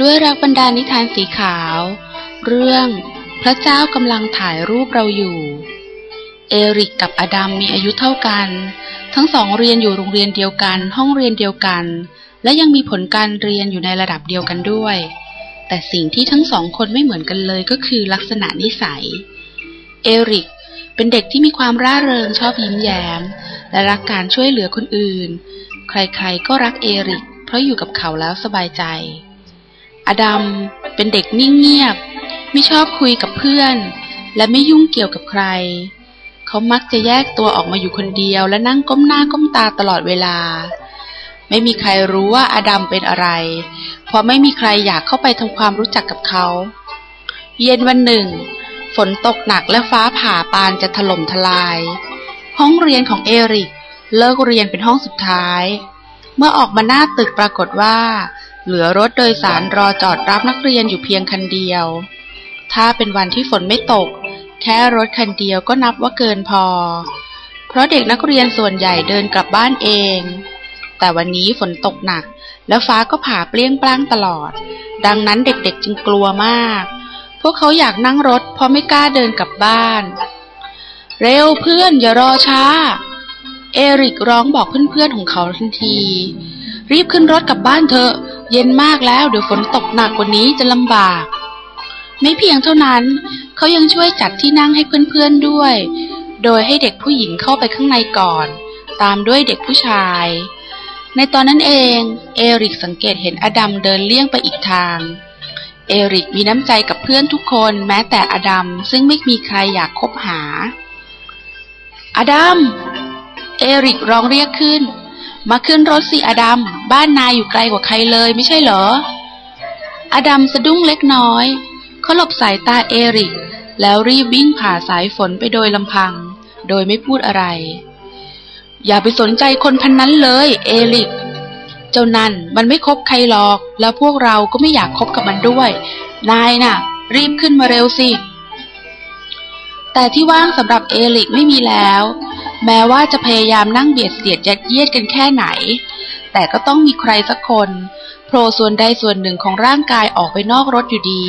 ด้วยรักบรรดานิทานสีขาว เรื่องพระเจ้ากำลังถ่ายรูปเราอยู่ เอริกกับอดัมมีอายุเท่ากัน ทั้งสองเรียนอยู่โรงเรียนเดียวกัน ห้องเรียนเดียวกัน และยังมีผลการเรียนอยู่ในระดับเดียวกันด้วย แต่สิ่งที่ทั้งสองคนไม่เหมือนกันเลยก็คือลักษณะนิสัย เอริกเป็นเด็กที่มีความร่าเริงชอบยิ้มแย้ม และรักการช่วยเหลือคนอื่น ใครๆก็รักเอริก เพราะอยู่กับเขาแล้วสบายใจ อดัมเป็นเด็กนิ่งเงียบ ไม่ชอบคุยกับเพื่อน และไม่ยุ่งเกี่ยวกับใคร เขามักจะแยกตัวออกมาอยู่คนเดียวและนั่งก้มหน้าก้มตาตลอดเวลา ไม่มีใครรู้ว่าอดัมเป็นอะไร เพราะไม่มีใครอยากเข้าไปทำความรู้จักกับเขา เย็นวันหนึ่ง ฝนตกหนักและฟ้าผ่าปานจะถล่มทลาย ห้องเรียนของเอริกเลิกเรียนเป็นห้องสุดท้าย เมื่อออกมาหน้าตึกปรากฏว่า เหลือรถโดยสารรอจอดรับนักเรียนอยู่เพียงคันเดียว ถ้าเป็นวันที่ฝนไม่ตก แค่รถคันเดียวก็นับว่าเกินพอ เพราะเด็กนักเรียนส่วนใหญ่เดินกลับบ้านเอง แต่วันนี้ฝนตกหนัก แล้วฟ้าก็ผ่าเปลี่ยงปล้างตลอด ดังนั้นเด็กๆจึงกลัวมาก พวกเขาอยากนั่งรถเพราะไม่กล้าเดินกลับบ้าน เร็วเพื่อนอย่ารอช้า เอริกร้องบอกเพื่อนๆของเขาทันทีรีบขึ้นรถกลับบ้านเถอะ เย็นมากแล้วเดี๋ยวฝนตกหนักกว่านี้จะลำบาก ไม่เพียงเท่านั้น เขายังช่วยจัดที่นั่งให้เพื่อนๆด้วย โดยให้เด็กผู้หญิงเข้าไปข้างในก่อน ตามด้วยเด็กผู้ชาย ในตอนนั้นเอง เอริกสังเกตเห็นอดัมเดินเลี่ยงไปอีกทาง เอริกมีน้ำใจกับเพื่อนทุกคนแม้แต่อดัมซึ่งไม่มีใครอยากคบหา อดัม เอริกร้องเรียกขึ้น มาขึ้นรถสิอดัม บ้านนายอยู่ไกลกว่าใครเลยไม่ใช่เหรอ อดัมสะดุ้งเล็กน้อย เขาหลบสายตาเอริก แล้วรีบวิ่งผ่าสายฝนไปโดยลำพัง โดยไม่พูดอะไร อย่าไปสนใจคนพันนั้นเลย เอริก เจ้านั่นมันไม่คบใครหรอก แล้วพวกเราก็ไม่อยากคบกับมันด้วย นายน่ะ รีบขึ้นมาเร็วสิแต่ที่ว่างสำหรับเอริกไม่มีแล้ว แม้ว่าจะพยายามนั่งเบียดเสียดยัดเยียดกันแค่ไหน แต่ก็ต้องมีใครสักคนโผล่ส่วนใดส่วนหนึ่งของร่างกายออกไปนอกรถอยู่ดี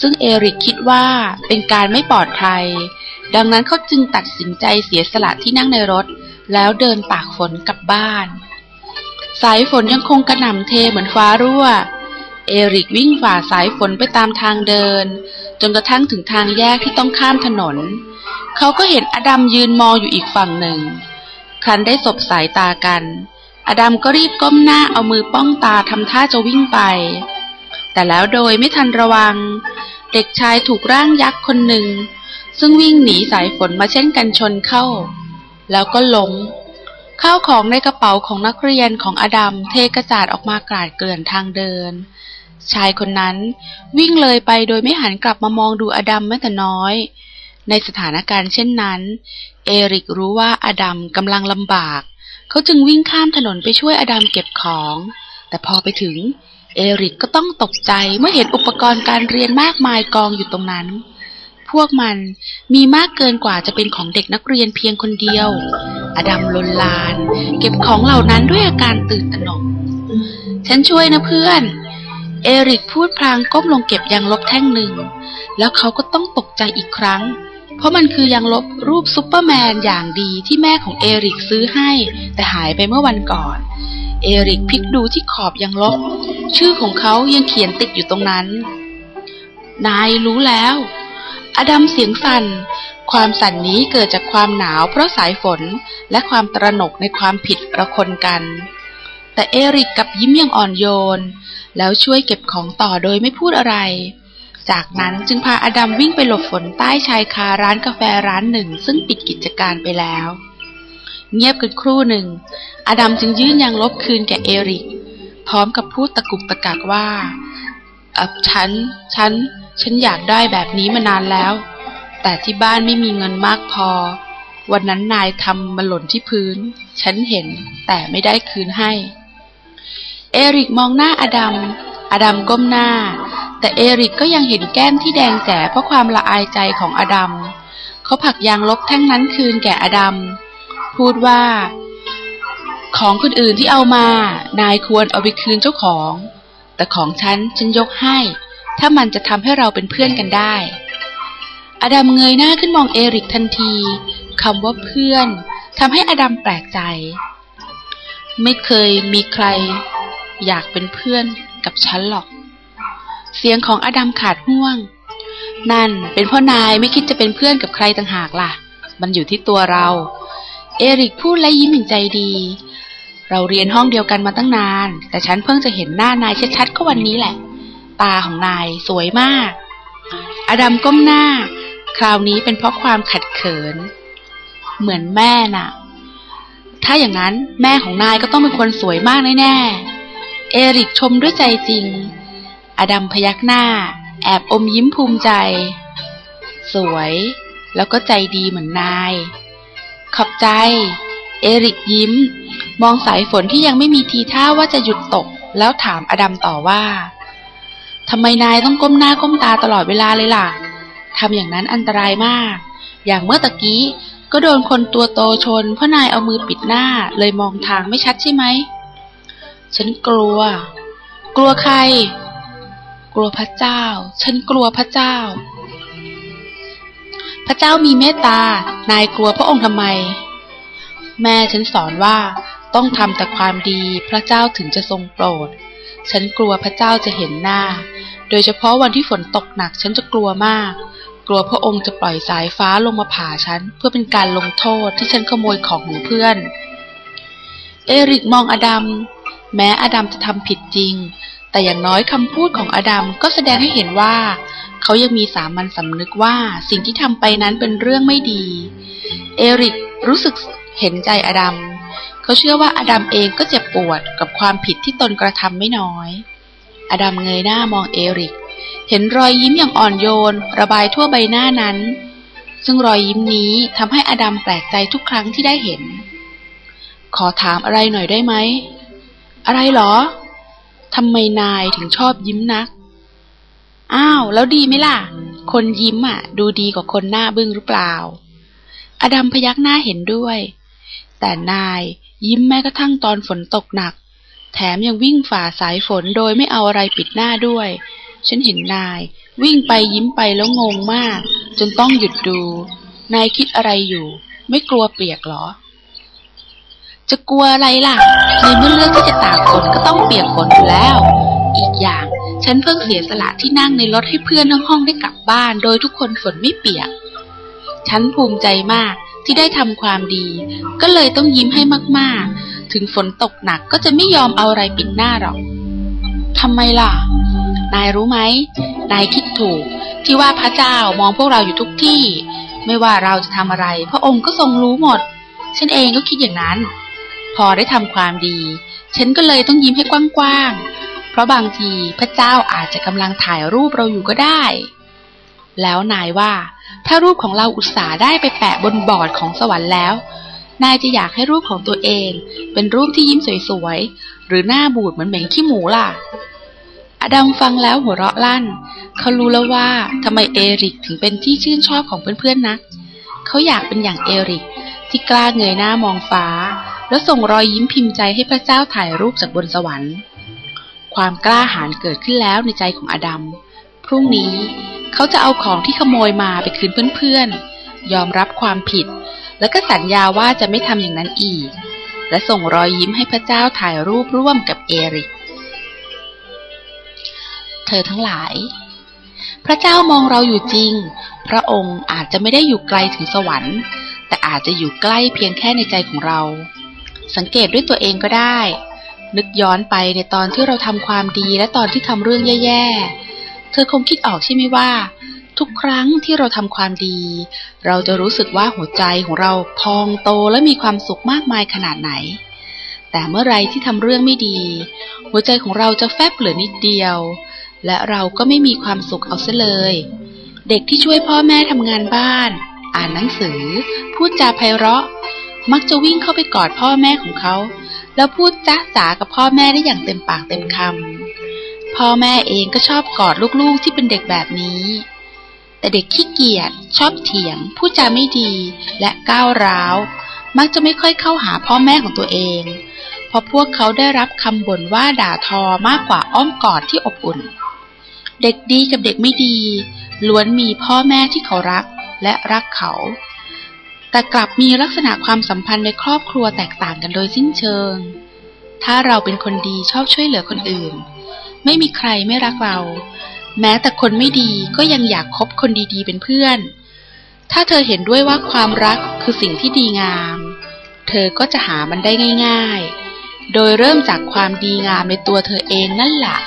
ซึ่งเอริกคิดว่าเป็นการไม่ปลอดภัย ดังนั้นเขาจึงตัดสินใจเสียสละที่นั่งในรถ แล้วเดินตากฝนกลับบ้าน สายฝนยังคงกระหน่ำเทเหมือนฟ้ารั่วเอริกวิ่งฝ่าสายฝนไปตามทางเดิน จนกระทั่งถึงทางแยกที่ต้องข้ามถนน เขาก็เห็นอดัมยืนมองอยู่อีกฝั่งหนึ่ง ครั้นได้สบสายตากัน อดัมก็รีบก้มหน้าเอามือป้องตาทำท่าจะวิ่งไป แต่แล้วโดยไม่ทันระวัง เด็กชายถูกร่างยักษ์คนหนึ่ง ซึ่งวิ่งหนีสายฝนมาเช่นกันชนเข้า แล้วก็ล้มข้าวของในกระเป๋าของนักเรียนของอดัมเทกระจาดออกมากราดเกลื่อนทางเดิน ชายคนนั้นวิ่งเลยไปโดยไม่หันกลับมามองดูอดัมแม้แต่น้อย ในสถานการณ์เช่นนั้น เอริกรู้ว่าอดัมกำลังลำบาก เขาจึงวิ่งข้ามถนนไปช่วยอดัมเก็บของ แต่พอไปถึง เอริกก็ต้องตกใจเมื่อเห็นอุปกรณ์การเรียนมากมายกองอยู่ตรงนั้น พวกมันมีมากเกินกว่าจะเป็นของเด็กนักเรียนเพียงคนเดียว อดัมลนลาน เก็บของเหล่านั้นด้วยอาการตื่นตระหนก ฉันช่วยนะเพื่อนเเอริกพูดพลางก้มลงเก็บยางลบแท่งหนึ่ง แล้วเขาก็ต้องตกใจอีกครั้ง เพราะมันคือยางลบรูปซุปเปอร์แมนอย่างดีที่แม่ของเอริกซื้อให้ แต่หายไปเมื่อวันก่อน เอริกพลิกดูที่ขอบยางลบ ชื่อของเขายังเขียนติดอยู่ตรงนั้น นายรู้แล้ว อดัมเสียงสั่น ความสั่นนี้เกิดจากความหนาวเพราะสายฝนและความตระหนกในความผิดระคนกัน แต่เอริกกับยิ้มอย่างอ่อนโยน แล้วช่วยเก็บของต่อโดยไม่พูดอะไร จากนั้นจึงพาอดัมวิ่งไปหลบฝนใต้ชายคาร้านกาแฟร้านหนึ่ง ซึ่งปิดกิจการไปแล้ว เงียบกันครู่หนึ่ง อดัมจึงยื่นยางลบคืนแก่เอริก พร้อมกับพูดตะกุกตะกักว่าอับฉัน ฉัน ฉันอยากได้แบบนี้มานานแล้ว แต่ที่บ้านไม่มีเงินมากพอ วันนั้นนายทำมันหล่นที่พื้น ฉันเห็นแต่ไม่ได้คืนให้ เอริกมองหน้าอดัม อดัมก้มหน้า แต่เอริกก็ยังเห็นแก้มที่แดงแจ๋เพราะความละอายใจของอดัม เขาผลักยางลบแท่งนั้นคืนแก่อดัม พูดว่า ของคนอื่นที่เอามา นายควรเอาไปคืนเจ้าของ แต่ของฉันฉันยกให้ ถ้ามันจะทำให้เราเป็นเพื่อนกันได้ อดัมเงยหน้าขึ้นมองเอริกทันทีคำว่าเพื่อนทำให้อดัมแปลกใจ ไม่เคยมีใคร อยากเป็นเพื่อนกับฉันหรอก เสียงของอดัมขาดห่วง นั่นเป็นพราะนายไม่คิดจะเป็นเพื่อนกับใครต่างหากล่ะ มันอยู่ที่ตัวเรา เอริกพูดและยิ้มอย่างใจดี เราเรียนห้องเดียวกันมาตั้งนาน แต่ฉันเพิ่งจะเห็นหน้านายชัดๆก็วันนี้แหละ ตาของนายสวยมาก อดัมก้มหน้า คราวนี้เป็นเพราะความขัดเขิน เหมือนแม่น่ะ ถ้าอย่างนั้นแม่ของนายก็ต้องเป็นคนสวยมากแน่ๆเอริกชมด้วยใจจริง อดัมพยักหน้า แอบอมยิ้มภูมิใจ สวย แล้วก็ใจดีเหมือนนาย ขอบใจ เอริกยิ้ม มองสายฝนที่ยังไม่มีทีท่าว่าจะหยุดตก แล้วถามอดัมต่อว่าทำไมนายต้องก้มหน้าก้มตาตลอดเวลาเลยล่ะทำอย่างนั้นอันตรายมาก อย่างเมื่อตะกี้ก็โดนคนตัวโตชน เพราะนายเอามือปิดหน้าเลยมองทางไม่ชัดใช่ไหม ฉันกลัว กลัวใคร กลัวพระเจ้า ฉันกลัวพระเจ้า พระเจ้ามีเมตตา นายกลัวพระองค์ทำไม แม่ฉันสอนว่าต้องทำแต่ความดีพระเจ้าถึงจะทรงโปรด ฉันกลัวพระเจ้าจะเห็นหน้า โดยเฉพาะวันที่ฝนตกหนักฉันจะกลัวมาก กลัวพระองค์จะปล่อยสายฟ้าลงมาผ่าฉัน เพื่อเป็นการลงโทษที่ฉันขโมยของของเพื่อน เอริกมองอดัม แม้อดัมจะทำผิดจริง แต่อย่างน้อยคำพูดของอดัมก็แสดงให้เห็นว่า เขายังมีสามัญสำนึกว่าสิ่งที่ทำไปนั้นเป็นเรื่องไม่ดี เอริกรู้สึกเห็นใจอดัม เขาเชื่อว่าอดัมเองก็เจ็บปวดกับความผิดที่ตนกระทำไม่น้อย อดัมเงยหน้ามองเอริก เห็นรอยยิ้มอย่างอ่อนโยน ระบายทั่วใบหน้านั้น ซึ่งรอยยิ้มนี้ทำให้อดัมแปลกใจทุกครั้งที่ได้เห็น ขอถามอะไรหน่อยได้ไหม อะไรหรอ ทำไมนายถึงชอบยิ้มนัก อ้าว แล้วดีไหมล่ะ คนยิ้มอะ ดูดีกว่าคนหน้าบึ้งหรือเปล่า อดัมพยักหน้าเห็นด้วย แต่นายยิ้มแม้กระทั่งตอนฝนตกหนัก แถมยังวิ่งฝ่าสายฝนโดยไม่เอาอะไรปิดหน้าด้วย ฉันเห็นนาย วิ่งไปยิ้มไปแล้วงงมาก จนต้องหยุดดู นายคิดอะไรอยู่ ไม่กลัวเปียกหรอ จะกลัวอะไรล่ะ ในเมื่อเลือกที่จะตากฝนก็ต้องเปียกฝนอยู่แล้ว อีกอย่าง ฉันเพิ่งเสียสละที่นั่งในรถให้เพื่อนทั้งห้องได้กลับบ้าน โดยทุกคนฝนไม่เปียก ฉันภูมิใจมากที่ได้ทำความดี ก็เลยต้องยิ้มให้มากๆ ถึงฝนตกหนักก็จะไม่ยอมเอาอะไรปิดหน้าหรอกทำไมล่ะ นายรู้ไหม นายคิดถูก ที่ว่าพระเจ้ามองพวกเราอยู่ทุกที่ ไม่ว่าเราจะทำอะไร พระองค์ก็ทรงรู้หมด ฉันเองก็คิดอย่างนั้น พอได้ทำความดี ฉันก็เลยต้องยิ้มให้กว้างๆ เพราะบางทีพระเจ้าอาจจะกำลังถ่ายรูปเราอยู่ก็ได้ แล้วนายว่า ถ้ารูปของเราอุตส่าห์ได้ไปแปะบนบอร์ดของสวรรค์แล้ว นายจะอยากให้รูปของตัวเอง เป็นรูปที่ยิ้มสวยๆ หรือหน้าบูดเหมือนเหม็นขี้หมูล่ะอดัมฟังแล้วหัวเราะลั่น เขารู้แล้วว่าทำไมเอริกถึงเป็นที่ชื่นชอบของเพื่อนๆนะ เขาอยากเป็นอย่างเอริกที่กล้าเงยหน้ามองฟ้า แล้วส่งรอยยิ้มพิมพ์ใจให้พระเจ้าถ่ายรูปจากบนสวรรค์ ความกล้าหาญเกิดขึ้นแล้วในใจของอดัม พรุ่งนี้เขาจะเอาของที่ขโมยมาไปคืนเพื่อนๆ ยอมรับความผิด แล้วก็สัญญาว่าจะไม่ทำอย่างนั้นอีก และส่งรอยยิ้มให้พระเจ้าถ่ายรูปร่วมกับเอริก เธอทั้งหลาย พระเจ้ามองเราอยู่จริง พระองค์อาจจะไม่ได้อยู่ไกลถึงสวรรค์ แต่อาจจะอยู่ใกล้เพียงแค่ในใจของเรา สังเกตด้วยตัวเองก็ได้ นึกย้อนไปในตอนที่เราทำความดีและตอนที่ทำเรื่องแย่ๆ เธอคงคิดออกใช่ไหมว่า ทุกครั้งที่เราทำความดี เราจะรู้สึกว่าหัวใจของเราพองโตและมีความสุขมากมายขนาดไหน แต่เมื่อไรที่ทำเรื่องไม่ดี หัวใจของเราจะแฟบเหลือนิดเดียว และเราก็ไม่มีความสุขเอาซะเลย เด็กที่ช่วยพ่อแม่ทำงานบ้าน อ่านหนังสือ พูดจาไพเราะ มักจะวิ่งเข้าไปกอดพ่อแม่ของเขา แล้วพูดจ้าจ๋ากับพ่อแม่ได้อย่างเต็มปากเต็มคำพ่อแม่เองก็ชอบกอดลูกๆที่เป็นเด็กแบบนี้ แต่เด็กขี้เกียจชอบเถียงพูดจาไม่ดีและก้าวร้าว มักจะไม่ค่อยเข้าหาพ่อแม่ของตัวเอง เพราะพวกเขาได้รับคำบ่นว่าด่าทอมากกว่าอ้อมกอดที่อบอุ่น เด็กดีกับเด็กไม่ดี ล้วนมีพ่อแม่ที่เขารักและรักเขา แต่กลับมีลักษณะความสัมพันธ์ในครอบครัวแตกต่างกันโดยสิ้นเชิง ถ้าเราเป็นคนดีชอบช่วยเหลือคนอื่น ไม่มีใครไม่รักเรา แม้แต่คนไม่ดีก็ยังอยากคบคนดีๆเป็นเพื่อน ถ้าเธอเห็นด้วยว่าความรักคือสิ่งที่ดีงาม เธอก็จะหามันได้ง่าย ๆ โดยเริ่มจากความดีงามในตัวเธอเองนั่นแหละ